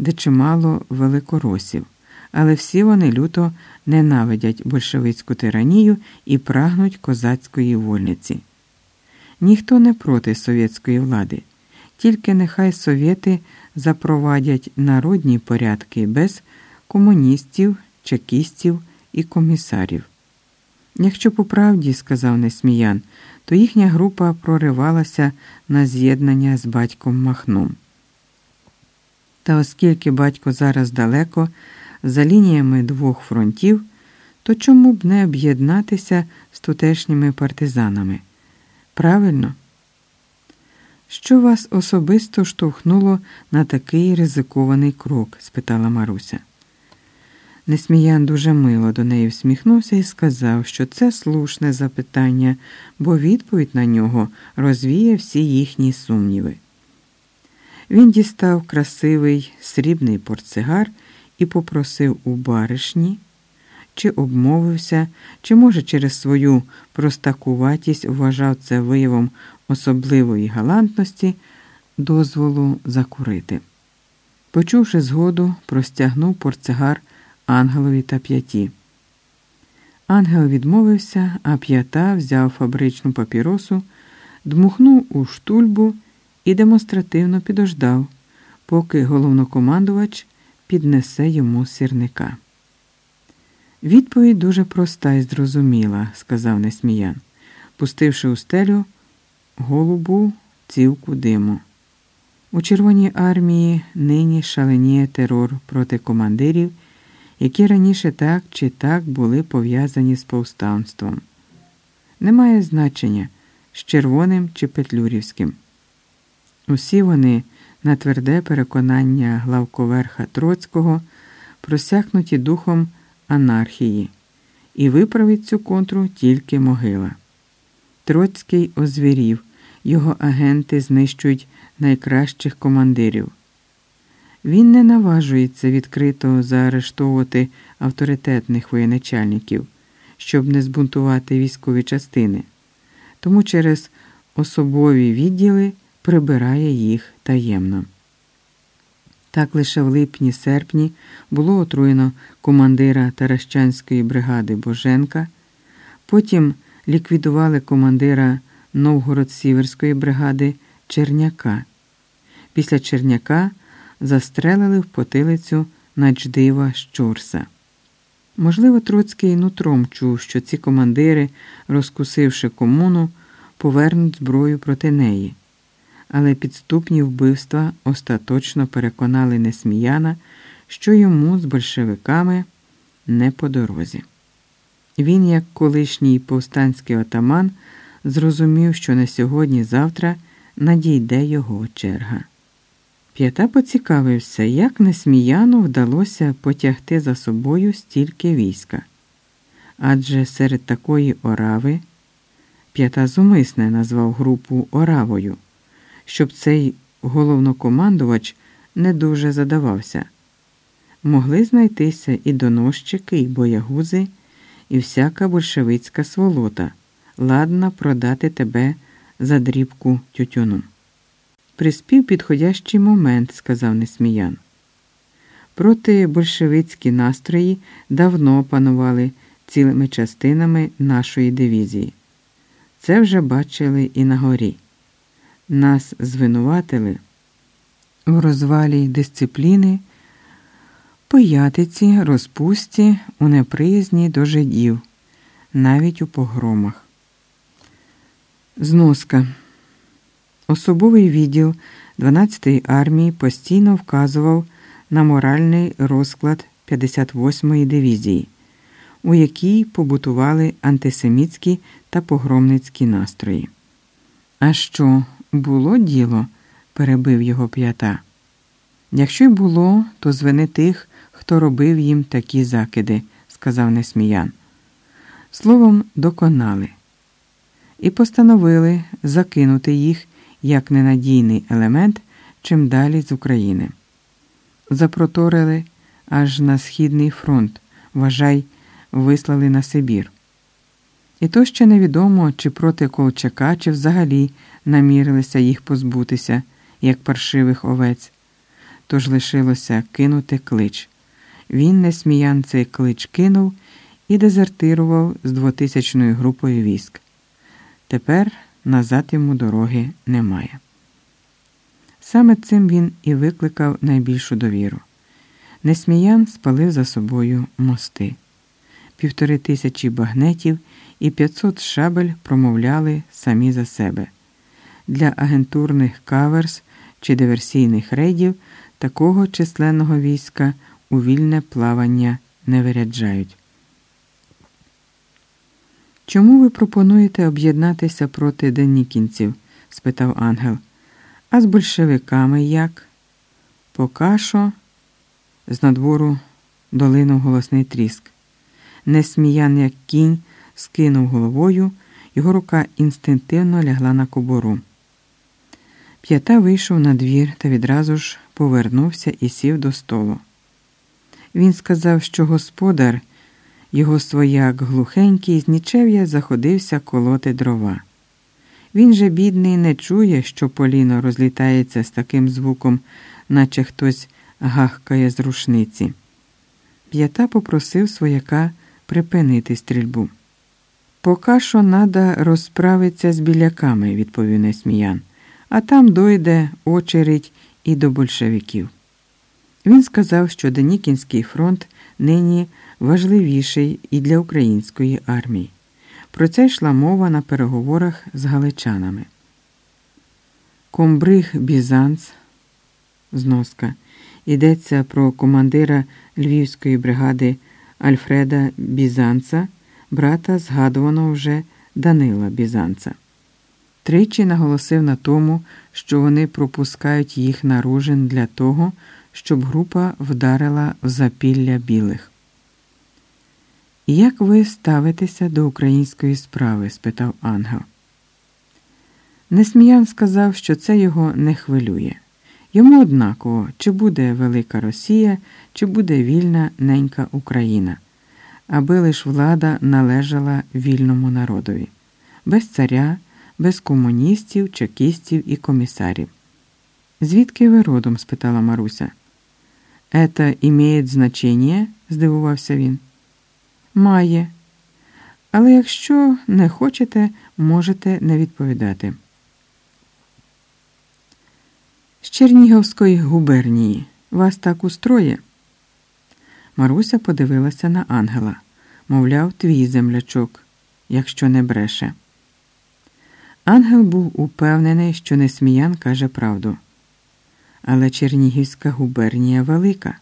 де чимало великоросів, але всі вони люто ненавидять большевицьку тиранію і прагнуть козацької вольниці. Ніхто не проти совєтської влади, тільки нехай совєти запровадять народні порядки без комуністів, чекістів і комісарів. Якщо по правді, сказав Несміян, то їхня група проривалася на з'єднання з батьком Махном. Та оскільки батько зараз далеко, за лініями двох фронтів, то чому б не об'єднатися з тутешніми партизанами? Правильно? Що вас особисто штовхнуло на такий ризикований крок? спитала Маруся. Несміян дуже мило до неї всміхнувся і сказав, що це слушне запитання, бо відповідь на нього розвіє всі їхні сумніви. Він дістав красивий срібний портсигар і попросив у баришні, чи обмовився, чи, може, через свою простакуватість вважав це виявом особливої галантності, дозволу закурити. Почувши згоду, простягнув портсигар ангелові та п'яті. Ангел відмовився, а п'ята взяв фабричну папіросу, дмухнув у штульбу і демонстративно підождав, поки головнокомандувач піднесе йому сірника. Відповідь дуже проста і зрозуміла, сказав Несміян, пустивши у стелю голубу цівку диму. У Червоній армії нині шаленіє терор проти командирів, які раніше так чи так були пов'язані з повстанством. Немає значення з червоним чи петлюрівським. Усі вони на тверде переконання главковерха Троцького просякнуті духом анархії, і виправить цю контру тільки могила. Троцький озвірів, його агенти знищують найкращих командирів. Він не наважується відкрито заарештовувати авторитетних воєначальників, щоб не збунтувати військові частини, тому через особові відділи прибирає їх таємно. Так лише в липні-серпні було отруєно командира Таращанської бригади Боженка, потім ліквідували командира Новгород-Сіверської бригади Черняка. Після Черняка застрелили в потилицю Начдива Щурса. Можливо, Троцький нутром чув, що ці командири, розкусивши комуну, повернуть зброю проти неї але підступні вбивства остаточно переконали Несміяна, що йому з большевиками не по дорозі. Він, як колишній повстанський отаман, зрозумів, що на сьогодні-завтра надійде його черга. П'ята поцікавився, як Несміяну вдалося потягти за собою стільки війська. Адже серед такої орави п'ята зумисне назвав групу Оравою щоб цей головнокомандувач не дуже задавався. Могли знайтися і доносчики, і боягузи, і всяка большевицька сволота, ладна продати тебе за дрібку тютюну. Приспів підходящий момент, сказав Несміян. Проти большевицькі настрої давно панували цілими частинами нашої дивізії. Це вже бачили і на горі. Нас звинуватили в розвалі дисципліни, поятиці, розпусті, у неприязні до жидів, навіть у погромах. Зноска. Особовий відділ 12-ї армії постійно вказував на моральний розклад 58-ї дивізії, у якій побутували антисемітські та погромницькі настрої. А що? Було діло, перебив його п'ята. Якщо й було, то звини тих, хто робив їм такі закиди, сказав Несміян. Словом, доконали і постановили закинути їх як ненадійний елемент чим далі з України. Запроторили аж на Східний фронт, вважай, вислали на Сибір. І то ще невідомо, чи проти Колчака, чи взагалі намірилися їх позбутися, як паршивих овець. тож лишилося кинути клич. Він, несміян, цей клич кинув і дезертирував з двотисячною групою військ. Тепер назад йому дороги немає. Саме цим він і викликав найбільшу довіру. Несміян спалив за собою мости. Півтори тисячі багнетів і 500 шабель промовляли самі за себе. Для агентурних каверс чи диверсійних рейдів такого численного війська у вільне плавання не виряджають. Чому ви пропонуєте об'єднатися проти денікінців? спитав ангел. А з большевиками як? Пока що з надвору долинув голосний тріск. Несміян, як кінь, скинув головою, його рука інстинктивно лягла на кобуру. П'ята вийшов на двір та відразу ж повернувся і сів до столу. Він сказав, що господар, його свояк глухенький, з нічев'я заходився колоти дрова. Він же, бідний, не чує, що поліно розлітається з таким звуком, наче хтось гахкає з рушниці. П'ята попросив свояка припинити стрільбу. Пока що надо розправитися з біляками, відповів несміян, а там дойде очередь і до большевиків. Він сказав, що Денікінський фронт нині важливіший і для української армії. Про це йшла мова на переговорах з галичанами. Комбриг Бізанц, зноска, йдеться про командира Львівської бригади Альфреда Бізанца, брата згадуваного вже Данила Бізанца. Тричі наголосив на тому, що вони пропускають їх на ружин для того, щоб група вдарила в запілля білих. Як ви ставитеся до української справи? спитав ангел. Несміян сказав, що це його не хвилює. Йому однаково, чи буде велика Росія, чи буде вільна ненька Україна, аби лиш влада належала вільному народові, без царя, без комуністів, чекістів і комісарів. Звідки ви родом? спитала Маруся. «Это имеет значення? здивувався він. Має. Але якщо не хочете, можете не відповідати. З Чернігівської губернії вас так устроє? Маруся подивилася на ангела, мовляв, твій землячок, якщо не бреше. Ангел був упевнений, що несміян каже правду. Але Чернігівська губернія велика.